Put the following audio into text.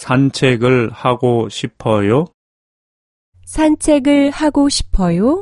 산책을 하고 싶어요? 산책을 하고 싶어요?